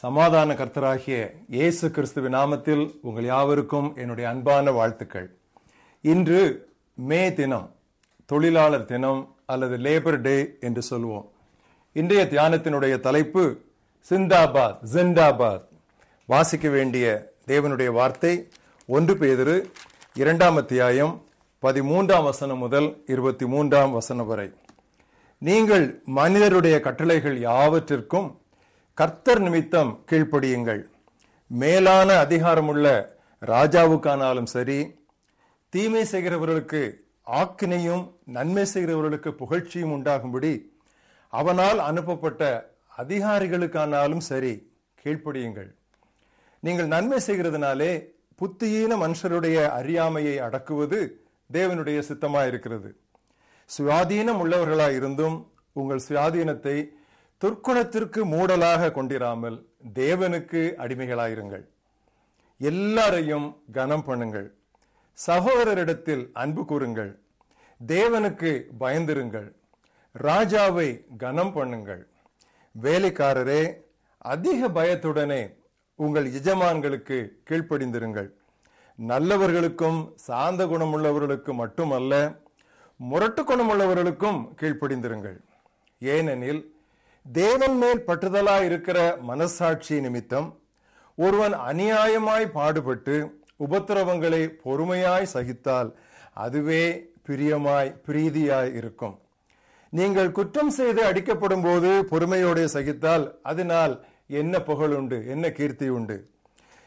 சமாதான கர்த்தராகிய இயேசு கிறிஸ்துவின் நாமத்தில் உங்கள் யாவருக்கும் என்னுடைய அன்பான வாழ்த்துக்கள். இன்று மே தினம் தொழிலாளர் தினம் அல்லது லேபர் டே என்று சொல்லுவோம் இன்றைய தியானத்தினுடைய தலைப்பு சிந்தாபாத் ஜிந்தாபாத். வாசிக்க வேண்டிய தேவனுடைய வார்த்தை ஒன்று பேதிரு இரண்டாம் அத்தியாயம் பதிமூன்றாம் வசனம் முதல் இருபத்தி மூன்றாம் வசனம் வரை. நீங்கள் மனிதருடைய கட்டளைகள் யாவற்றிற்கும் கர்த்தர் நிமித்தம் கீழ்ப்படியுங்கள். மேலான அதிகாரமுள்ள ராஜாவுக்கானாலும் சரி தீமை செய்கிறவர்களுக்கு ஆக்கினையும் நன்மை செய்கிறவர்களுக்கு புகழ்ச்சியும் உண்டாகும்படி அவனால் அனுப்பப்பட்ட அதிகாரிகளுக்கானாலும் சரி கீழ்ப்படியுங்கள். நீங்கள் நன்மை செய்கிறதுனாலே புத்தியீன மனுஷருடைய அறியாமையை அடக்குவது தேவனுடைய சித்தமாயிருக்கிறது. சுயாதீனம் உள்ளவர்களாக இருந்தும் உங்கள் சுயாதீனத்தை துர்க்குணத்திற்கு மூடலாக கொண்டிராமல் தேவனுக்கு அடிமைகளாயிருங்கள். எல்லாரையும் கனம் பண்ணுங்கள். சகோதரரிடத்தில் அன்பு கூறுங்கள். தேவனுக்கு பயந்திருங்கள். ராஜாவை கனம் பண்ணுங்கள். வேலைக்காரரே அதிக பயத்துடனே உங்கள் எஜமான்களுக்கு கீழ்ப்படிந்திருங்கள். நல்லவர்களுக்கும் சாந்த குணமுள்ளவர்களுக்கும் மட்டுமல்ல முரட்டு குணமுள்ளவர்களுக்கும் கீழ்ப்படிந்திருங்கள். ஏனெனில் தேவன் மேல் பற்றுதலாய் இருக்கிற மனசாட்சி நிமித்தம் ஒருவன் அநியாயமாய் பாடுபட்டு உபத்திரவங்களை பொறுமையாய் சகித்தால் அதுவே பிரியமாய் பிரீதியாய் இருக்கும். நீங்கள் குற்றம் செய்து அடிக்கப்படும் போது பொறுமையோடு சகித்தால் அதனால் என்ன புகழ் உண்டு என்ன கீர்த்தி உண்டு?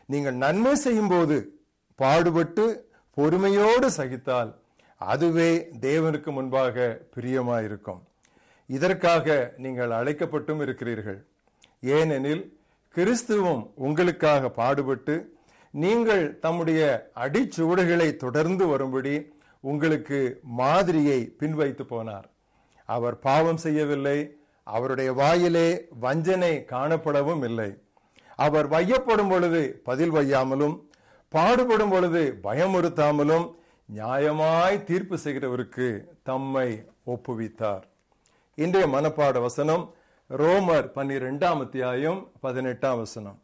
நீங்கள் நன்மை செய்யும் போது பாடுபட்டு பொறுமையோடு சகித்தால் அதுவே தேவனுக்கு முன்பாக பிரியமாயிருக்கும் இதற்காக நீங்கள் அழைக்கப்பட்டும் இருக்கிறீர்கள். ஏனெனில் கிறிஸ்துவும் உங்களுக்காக பாடுபட்டு நீங்கள் தம்முடைய அடிச்சுவடுகளை தொடர்ந்து வரும்படி உங்களுக்கு மாதிரியை பின்வைத்து போனார். அவர் பாவம் செய்யவில்லை அவருடைய வாயிலே வஞ்சனை காணப்படவும் இல்லை. அவர் வையப்படும் பொழுது பதில் வையாமலும் பாடுபடும் பொழுது பயமுறுத்தாமலும் நியாயமாய் தீர்ப்பு செய்கிறவருக்கு தம்மை ஒப்புவித்தார். இன்றைய மனப்பாட வசனம் ரோமர் பன்னிரெண்டாம் அத்தியாயம் பதினெட்டாம் வசனம்.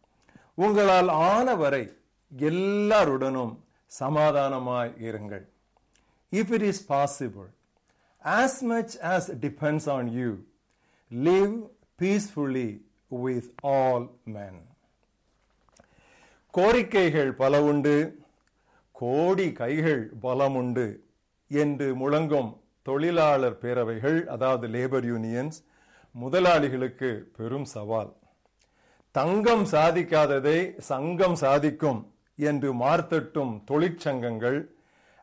உங்களால் ஆனவரை எல்லாருடனும் சமாதானமாய் இருங்கள். If it is possible as much as depends on you live peacefully with all man கோரிக்கைகள் பல உண்டு கோடி கைகள் பலம் உண்டு என்று முழங்கும் தொழிலாளர் பேரவைகள் அதாவது லேபர் யூனியன்ஸ் முதலாளிகளுக்கு பெரும் சவால். தங்கம் சாதிக்காததை சங்கம் சாதிக்கும் என்று மார்த்தட்டும் தொழிற்சங்கங்கள்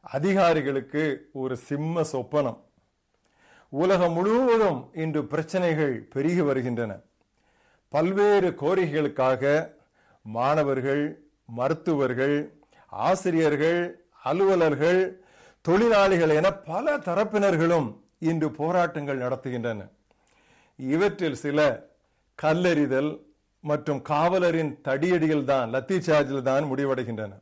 அதிகாரிகளுக்கு ஒரு சிம்ம சொப்பனம். உலகம் முழுவதும் இன்று பிரச்சனைகள் பெருகி வருகின்றன. பல்வேறு கோரிக்கைகளுக்காக மாணவர்கள் மருத்துவர்கள் ஆசிரியர்கள் அலுவலர்கள் தொழிலாளிகள் என பல தரப்பினர்களும் இன்று போராட்டங்கள் நடத்துகின்றன. இவற்றில் சில கல்லெறிதல் மற்றும் காவலரின் தடியடிகள் தான் லத்தி சார்ஜில் தான் முடிவடைகின்றன.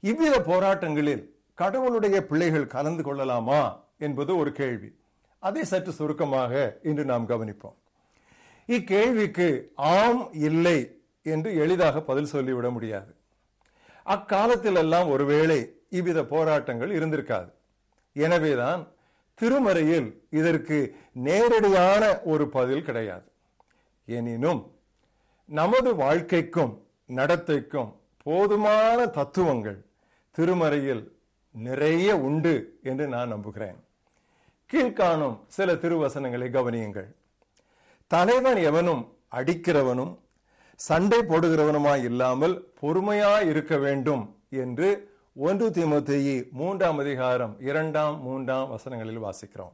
இவ்வித போராட்டங்களில் கடவுளுடைய பிள்ளைகள் கலந்து கொள்ளலாமா என்பது ஒரு கேள்வி. அதை சற்று சுருக்கமாக இன்று நாம் கவனிப்போம். இக்கேள்விக்கு ஆம் இல்லை என்று எளிதாக பதில் சொல்லிவிட முடியாது. அக்காலத்திலெல்லாம் ஒருவேளை இவ்வித போராட்டங்கள் இருந்திருக்காது. எனவேதான் திருமறையில் இதற்கு நேரடியான ஒரு பதில் கிடையாது. எனினும் நமது வாழ்க்கைக்கும் நடத்தைக்கும் போதுமான தத்துவங்கள் திருமறையில் நிறைய உண்டு என்று நான் நம்புகிறேன். கீழ்காணும் சில திருவசனங்களை கவனியுங்கள். தலைவன் எவனும் அடிக்கிறவனும் சண்டை போடுகிறவனுமாய் இல்லாமல் பொறுமையாய் இருக்க வேண்டும் என்று ஒன்று திமுத்தையி மூன்றாம் அதிகாரம் இரண்டாம் மூன்றாம் வசனங்களில் வாசிக்கிறோம்.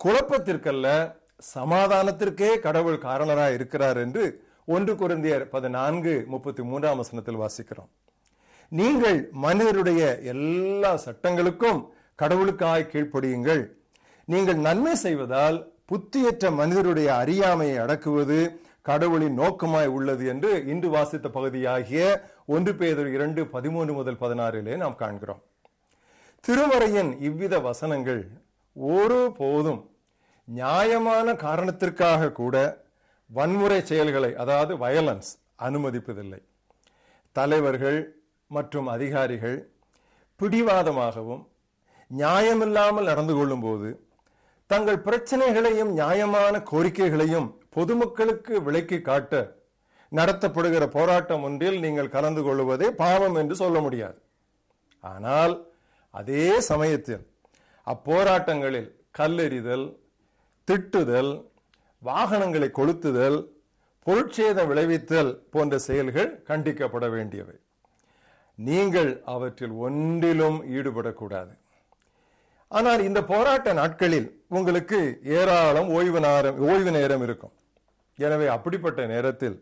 குழப்பத்திற்கல்ல சமாதானத்திற்கே கடவுள் காரணராய் இருக்கிறார் என்று ஒன்று குருந்தியர் பதினான்கு முப்பத்தி மூன்றாம் வசனத்தில் வாசிக்கிறோம். நீங்கள் மனிதருடைய எல்லா சட்டங்களுக்கும் கடவுளுக்காய் கீழ்ப்படியுங்கள். நீங்கள் நன்மை செய்வதால் புத்தியற்ற மனிதருடைய அறியாமையை அடக்குவது கடவுளின் நோக்கமாய் உள்ளது என்று இன்று வாசித்த பகுதியாகிய ஒன்று பேதர் இரண்டு பதிமூன்று முதல் பதினாறிலே நாம் காண்கிறோம். திருமறையின் இவ்வித வசனங்கள் ஒரு போதும் நியாயமான காரணத்திற்காக கூட வன்முறை செயல்களை அதாவது வயலன்ஸ் அனுமதிப்பதில்லை. தலைவர்கள் மற்றும் அதிகாரிகள் பிடிவாதமாகவும் நியாயமில்லாமல் நடந்து கொள்ளும்போது தங்கள் பிரச்சனைகளையும் நியாயமான கோரிக்கைகளையும் பொதுமக்களுக்கு விளக்கி காட்ட நடத்தப்படுகிற போராட்டம் ஒன்றில் நீங்கள் கலந்து கொள்வதே பாவம் என்று சொல்ல முடியாது. ஆனால் அதே சமயத்தில் அப்போராட்டங்களில் கல்லெறிதல் திட்டுதல் வாகனங்களை கொளுத்துதல் பொருட்சேதம் விளைவித்தல் போன்ற செயல்கள் கண்டிக்கப்பட வேண்டியவை. நீங்கள் அவற்றில் ஒன்றிலும் ஈடுபடக்கூடாது. ஆனால் இந்த போராட்ட நாட்களில் உங்களுக்கு ஏராளம் ஓய்வு நேரம் ஓய்வு நேரம் இருக்கும். எனவே அப்படிப்பட்ட நேரத்தில்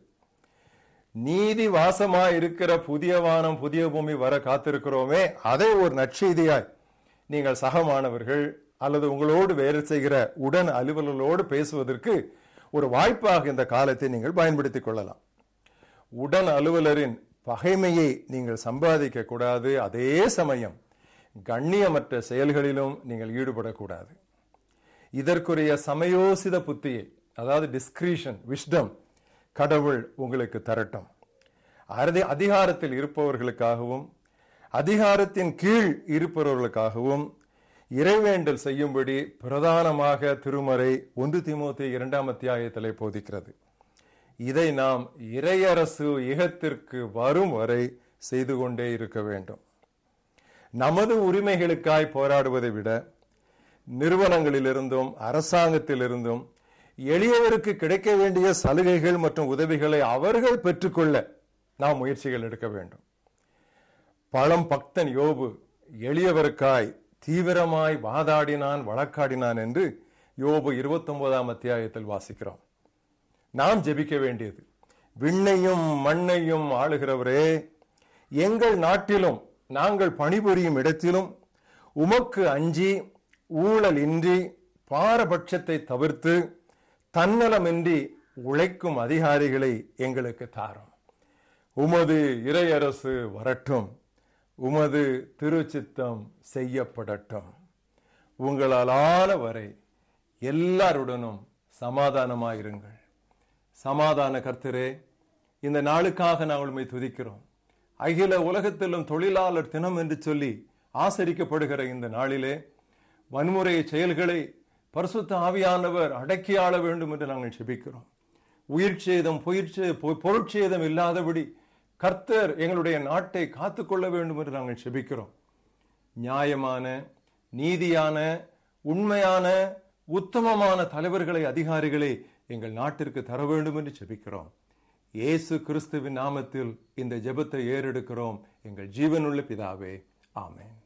நீதி வாசமா இருக்கிற புதிய வானம் புதிய பூமி வர காத்திருக்கிறோமே அதை ஒரு நற்செய்தியாய் நீங்கள் சகமானவர்கள் அல்லது உங்களோடு வேலை செய்கிற உடன் அலுவலர்களோடு பேசுவதற்கு ஒரு வாய்ப்பாக இந்த காலத்தை நீங்கள் பயன்படுத்திக் கொள்ளலாம். உடன் அலுவலரின் பகைமையை நீங்கள் சம்பாதிக்க கூடாது. அதே சமயம் கண்ணியமற்ற செயல்களிலும் நீங்கள் ஈடுபடக்கூடாது. இதற்குரிய சமயோசித புத்தியை அதாவது டிஸ்கிரிஷன் விஷ்டம் கடவுள் உங்களுக்கு தரட்டும். அறுதி அதிகாரத்தில் இருப்பவர்களுக்காகவும் அதிகாரத்தின் கீழ் இருப்பவர்களுக்காகவும் இறைவேண்டல் செய்யும்படி பிரதானமாக திருமறை ஒன்று திமுத்தி இரண்டாம் அத்தியாயத்திலே போதிக்கிறது. இதை நாம் இறையரசு இகத்திற்கு வரும் வரை செய்து கொண்டே இருக்க வேண்டும். நமது உரிமைகளுக்காய் போராடுவதை விட நிறுவனங்களிலிருந்தும் அரசாங்கத்திலிருந்தும் எளியவருக்கு கிடைக்க வேண்டிய சலுகைகள் மற்றும் உதவிகளை அவர்கள் பெற்றுக்கொள்ள நாம் முயற்சிகள் எடுக்க வேண்டும். பழம் பக்தன் யோபு எளியவருக்காய் தீவிரமாய் வாதாடினான் வழக்காடினான் என்று யோபு இருபத்தொன்பதாம் அத்தியாயத்தில் வாசிக்கிறோம். நாம் ஜெபிக்க வேண்டியது விண்ணையும் மண்ணையும் ஆளுகிறவரே எங்கள் நாட்டிலும் நாங்கள் பணிபுரியும் இடத்திலும் உமக்கு அஞ்சி ஊழல் இன்றி பாரபட்சத்தை தவிர்த்து தன்னலமின்றி உழைக்கும் அதிகாரிகளை எங்களுக்கு தாரும். உமது இறையரசு வரட்டும். உமது திருச்சித்தம் செய்யப்படட்டும். உங்களாலான வரை எல்லாருடனும் சமாதானமாயிருங்கள். சமாதான கர்த்தரே இந்த நாளுக்காக நாங்கள் உண்மை துதிக்கிறோம். அகில உலகத்திலும் தொழிலாளர் தினம் என்று சொல்லி ஆசரிக்கப்படுகிற இந்த நாளிலே வன்முறை செயல்களை பரிசுத்த ஆவியானவர் அடக்கி ஆள வேண்டும் என்று நாங்கள் செபிக்கிறோம் உயிர் சேதம் பொயிற்சே பொருட்சேதம் இல்லாதபடி கர்த்தர் எங்களுடைய நாட்டை காத்துக்கொள்ள வேண்டும் என்று நாங்கள் செபிக்கிறோம் நியாயமான நீதியான உண்மையான உத்தமமான தலைவர்களை அதிகாரிகளை எங்கள் நாட்டிற்கு தர வேண்டும் என்று செபிக்கிறோம் இயேசு கிறிஸ்துவின் நாமத்தில் இந்த ஜெபத்தை ஏறெடுக்கிறோம். எங்கள் ஜீவனுள்ள பிதாவே. ஆமேன்.